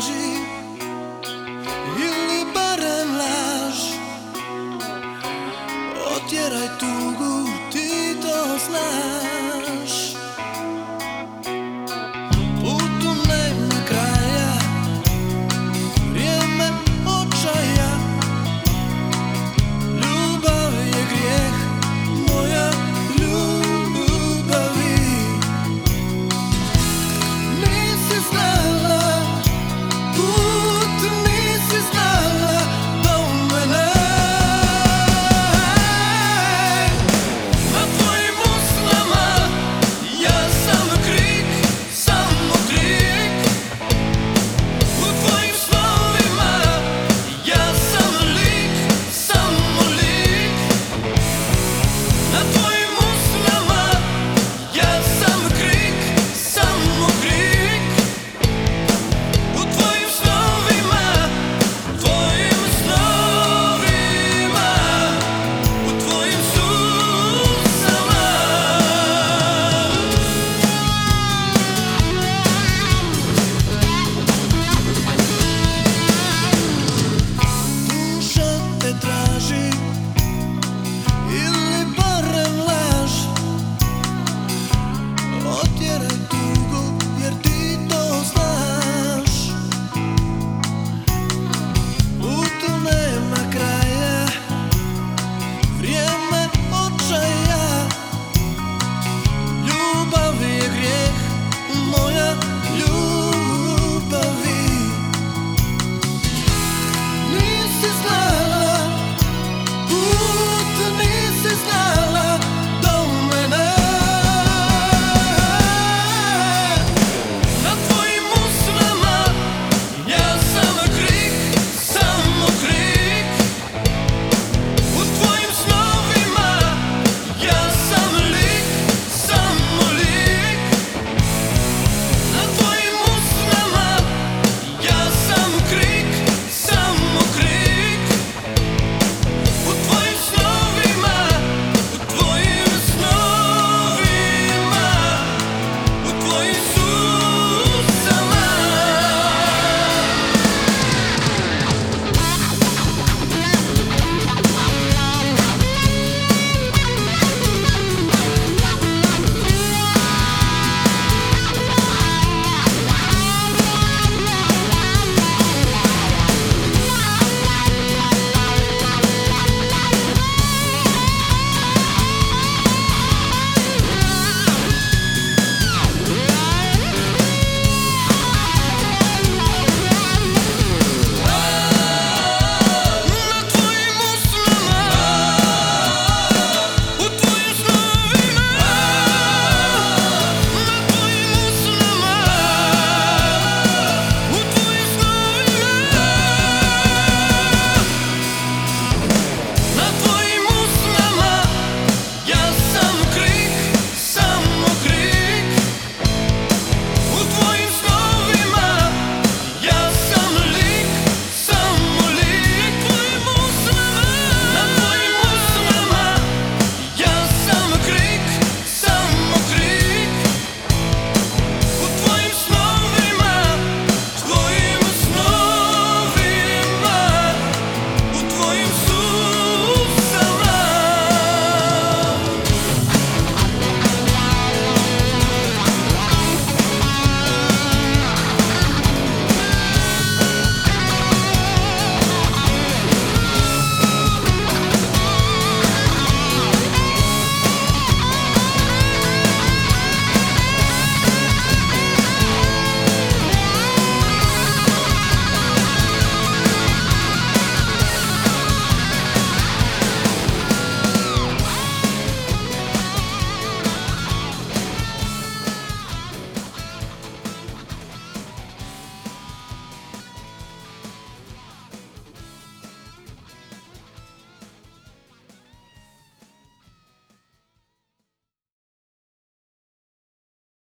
laži Ili barem laž. Otjeraj tugu, ti to znaš.